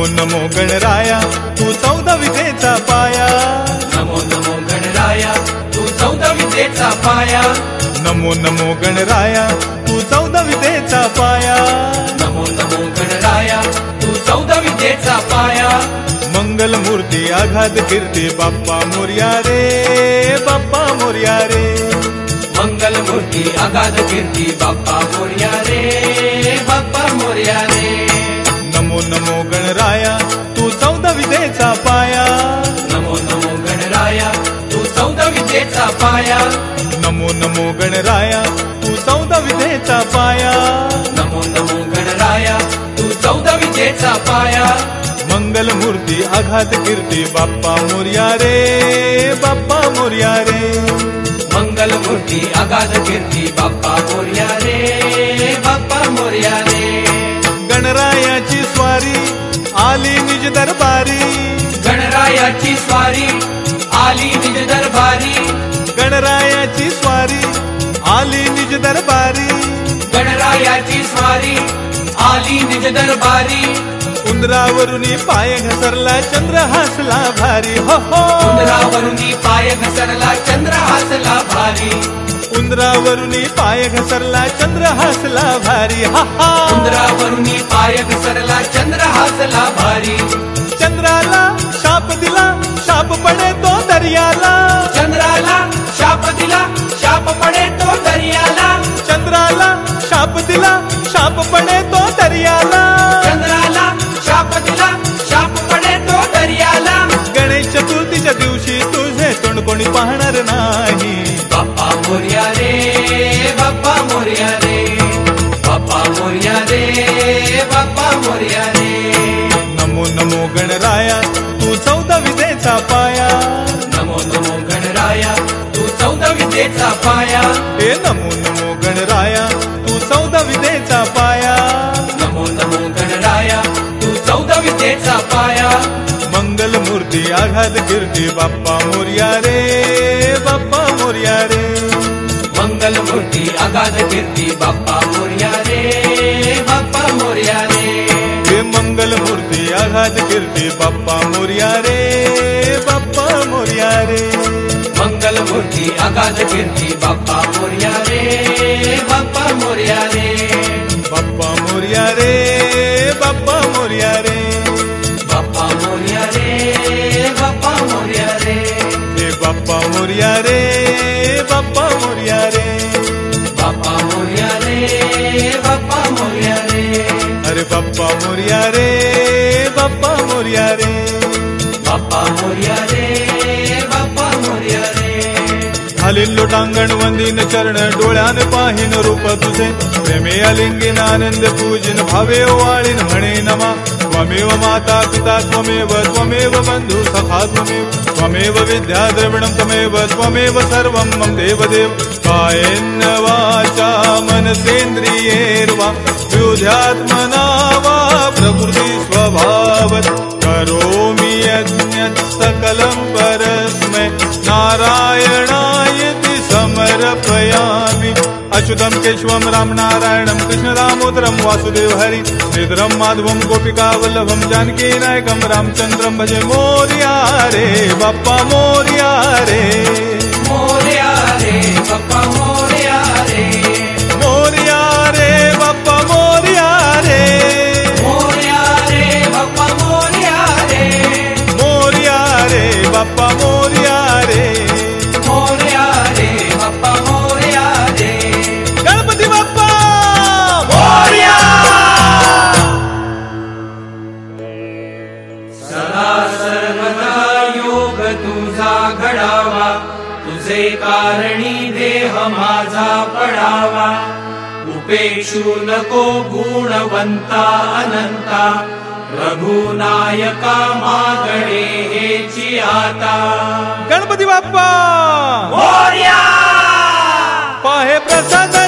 नमो नमो गणराया तू चौदा विधेचा पाया. नमो नमो गणराया तू चौदा विद्येचा पाया. नमो नमो गणराया तू चौदा विधेचा पाया. नमो नमो गणराया तू चौदा विद्येचा पाया. मंगल मूर्ती आघात कीर्ती बाप्पा मोर्या रे बाप्पा मोर्या रे. मंगल मूर्ती अगाध कीर्ती बाप्पा मोर्या रे. विद्येचा पाया। नमो नमो गणराया तू चौदा विधेचा पाया। नमो नमो गणराया तू चौदा विद्येचा पाया। मंगल मूर्ती आघात कीर्ती बाप्पा मोर्या रे बाप्पा मोर्या रे। मंगल मूर्ती आघात कीर्ती बाप्पा मोर्या रे बाप्पा मोर्या रे। गणरायाची स्वारी आली निज दरबारी। गणरायाची स्वारी आली निज दरबारी। गणरायाची स्वारी आली निज दरबारी. गणरायाची स्वारी आली निज दरबारी. उंदरावरुनी पाय घसरला चंद्र हसला भारी. हो हो. उंदरावरुनी पाय घसरला चंद्र हसला भारी. उंदरावरुनी पाय घसरला चंद्र हसला भारी. हा हा. उंदरावरुनी पाय घसरला चंद्र हसला भारी. चंद्राला शाप दिला शाप पडे तो दर्याला. शाप पडे तो दर्याला. चंद्राला शाप दिला शाप पडे तो दर्याला. चंद्राला शाप दिला शाप पडे तो दर्याला. गणेश चतुर्थीच्या दिवशी तुझे तोंड कोणी पाहणार नाही. चौदा विद्येचा पाया। हे नमो नमो गणराया तू चौदा विधेचा पाया। नमो नमो गणराया तू चौदा विद्येचा पाया। मंगल मूर्ती आघात कीर्ती बाप्पा मोर्या रे बाप्पा मोर्या रे। मंगल मूर्ती अगाध कीर्ती बाप्पा मोर्या रे बाप्पा मोर्या रे। हे मंगल मूर्ती आघात कीर्ती बाप्पा मोर्या रे। मूर्ती अगाध कीर्ती बाप्पा मोर्या रे बाप्पा मोर्या रे बाप्पा मोर्या रे बाप्पा मोर्या रे बाप्पा मोर्या रे बाप्पा मोर्या रे हे बाप्पा मोर्या रे बाप्पा मोर्या रे बाप्पा मोर्या रे बाप्पा मोर्या रे अरे बाप्पा मोर्या रे बाप्पा मोर्या रे बाप्पा मोर्या रे खालील लोटांगण वंदीन चरण डोळ्यान पाहिन रूप तुझे प्रेमे अलिंगीन आनंद पूजिन भावे वाळीन म्हणे नमा त्वमेव माता पिता त्वमेव त्वमेव बंधु सखा त्वमेव त्वमेव विद्या द्रविणं त्वमेव त्वमेव सर्वं मम देवदेव कायेन वाचा मनसेन्द्रियेर्वा युध्यात्मना वा प्रकृति स्वभावत् करोमि यज्ञत् सकलं परस्मै नारायणायति समर्पयामि राम नारायणम, कृष्ण दामोदरम, वासुदेव हरि, निधरम, माधवम, गोपिका वल्लभम, जानकी नायकम रामचंद्रम भजे मोरिया रे, बाप्पा मोरिया रे। मोर्या तुझे कारणी देह माझा पडावा. उपेक्षू नको गुणवंता अनंता. रघुनायका मागणे आता गणपती बाप्पा! मोर्या! पाहे प्रसादाची